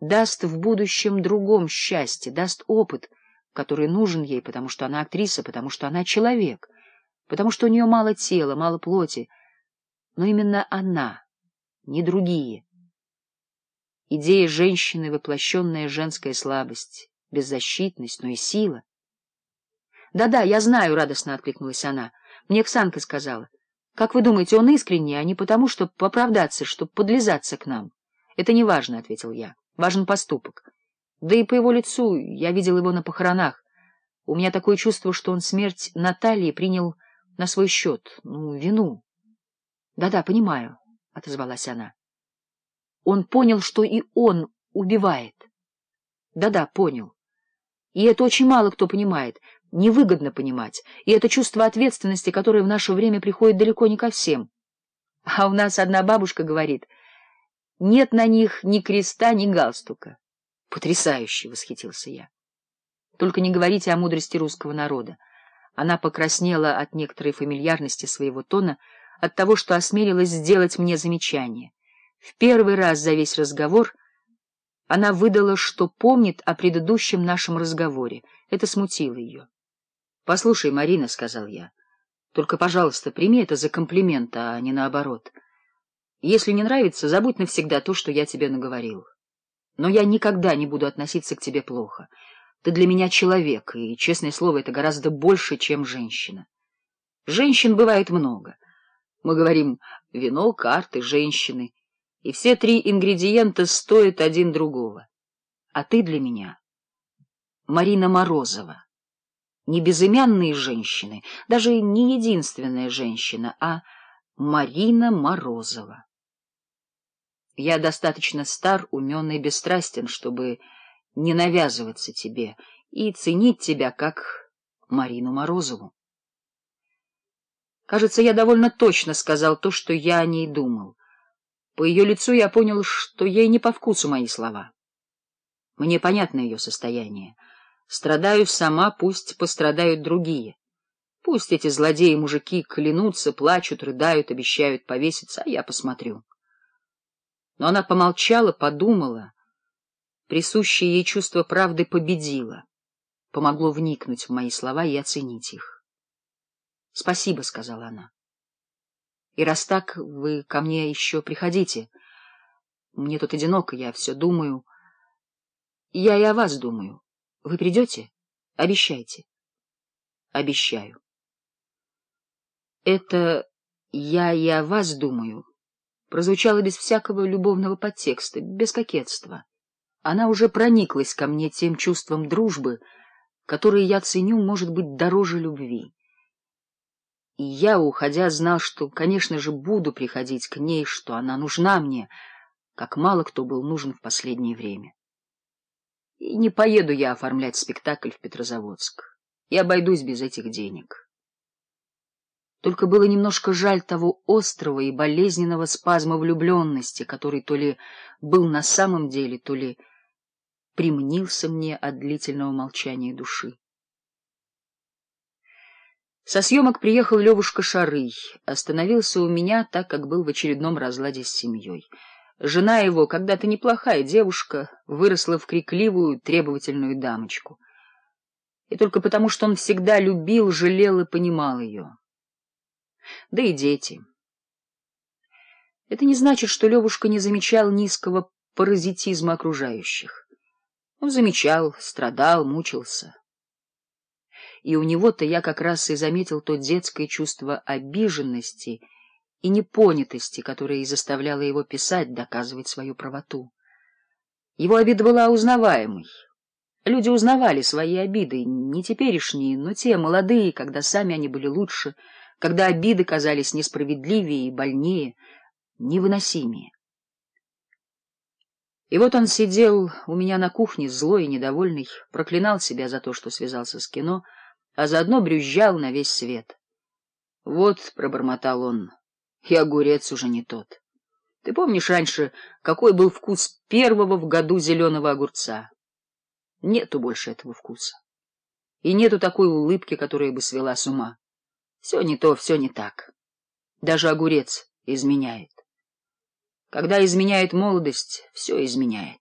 даст в будущем другом счастье, даст опыт, который нужен ей, потому что она актриса, потому что она человек, потому что у нее мало тела, мало плоти. Но именно она, не другие. Идея женщины — воплощенная женская слабость, беззащитность, но и сила. «Да-да, я знаю», — радостно откликнулась она. «Мне Ксанка сказала. Как вы думаете, он искренне, а не потому, чтобы поправдаться, чтобы подлизаться к нам?» «Это неважно», — ответил я важен поступок. Да и по его лицу я видел его на похоронах. У меня такое чувство, что он смерть Натальи принял на свой счет, ну, вину. «Да — Да-да, понимаю, — отозвалась она. Он понял, что и он убивает. Да — Да-да, понял. И это очень мало кто понимает, невыгодно понимать, и это чувство ответственности, которое в наше время приходит далеко не ко всем. А у нас одна бабушка говорит — нет на них ни креста, ни галстука. Потрясающе восхитился я. Только не говорите о мудрости русского народа. Она покраснела от некоторой фамильярности своего тона, от того, что осмелилась сделать мне замечание. В первый раз за весь разговор она выдала, что помнит о предыдущем нашем разговоре. Это смутило ее. — Послушай, Марина, — сказал я, — только, пожалуйста, прими это за комплимент, а не наоборот. Если не нравится, забудь навсегда то, что я тебе наговорил. Но я никогда не буду относиться к тебе плохо. Ты для меня человек, и, честное слово, это гораздо больше, чем женщина. Женщин бывает много. Мы говорим «вино, карты, женщины». И все три ингредиента стоят один другого. А ты для меня Марина Морозова. Не безымянные женщины, даже не единственная женщина, а Марина Морозова. Я достаточно стар, умен и бесстрастен, чтобы не навязываться тебе и ценить тебя как Марину Морозову. Кажется, я довольно точно сказал то, что я о ней думал. По ее лицу я понял, что ей не по вкусу мои слова. Мне понятно ее состояние. Страдаю сама, пусть пострадают другие. Пусть эти злодеи-мужики клянутся, плачут, рыдают, обещают повеситься, а я посмотрю. Но она помолчала, подумала. Присущее ей чувство правды победило. Помогло вникнуть в мои слова и оценить их. — Спасибо, — сказала она. — И раз так, вы ко мне еще приходите. Мне тут одиноко, я все думаю. Я и о вас думаю. Вы придете? Обещайте. — Обещаю. — Это я и о вас думаю прозвучало без всякого любовного подтекста, без кокетства. Она уже прониклась ко мне тем чувством дружбы, которое я ценю, может быть, дороже любви. И я, уходя, знал, что, конечно же, буду приходить к ней, что она нужна мне, как мало кто был нужен в последнее время. И не поеду я оформлять спектакль в Петрозаводск. Я обойдусь без этих денег. Только было немножко жаль того острого и болезненного спазма влюбленности, который то ли был на самом деле, то ли примнился мне от длительного молчания души. Со съемок приехал Левушка Шарый, остановился у меня, так как был в очередном разладе с семьей. Жена его, когда-то неплохая девушка, выросла в крикливую, требовательную дамочку. И только потому, что он всегда любил, жалел и понимал ее. Да и дети. Это не значит, что Левушка не замечал низкого паразитизма окружающих. Он замечал, страдал, мучился. И у него-то я как раз и заметил то детское чувство обиженности и непонятости, которое и заставляло его писать, доказывать свою правоту. Его обида была узнаваемой. Люди узнавали свои обиды, не теперешние, но те молодые, когда сами они были лучше — когда обиды казались несправедливее и больнее, невыносимее. И вот он сидел у меня на кухне, злой и недовольный, проклинал себя за то, что связался с кино, а заодно брюзжал на весь свет. — Вот, — пробормотал он, — и огурец уже не тот. Ты помнишь раньше, какой был вкус первого в году зеленого огурца? Нету больше этого вкуса. И нету такой улыбки, которая бы свела с ума. Все не то, все не так. Даже огурец изменяет. Когда изменяет молодость, все изменяет.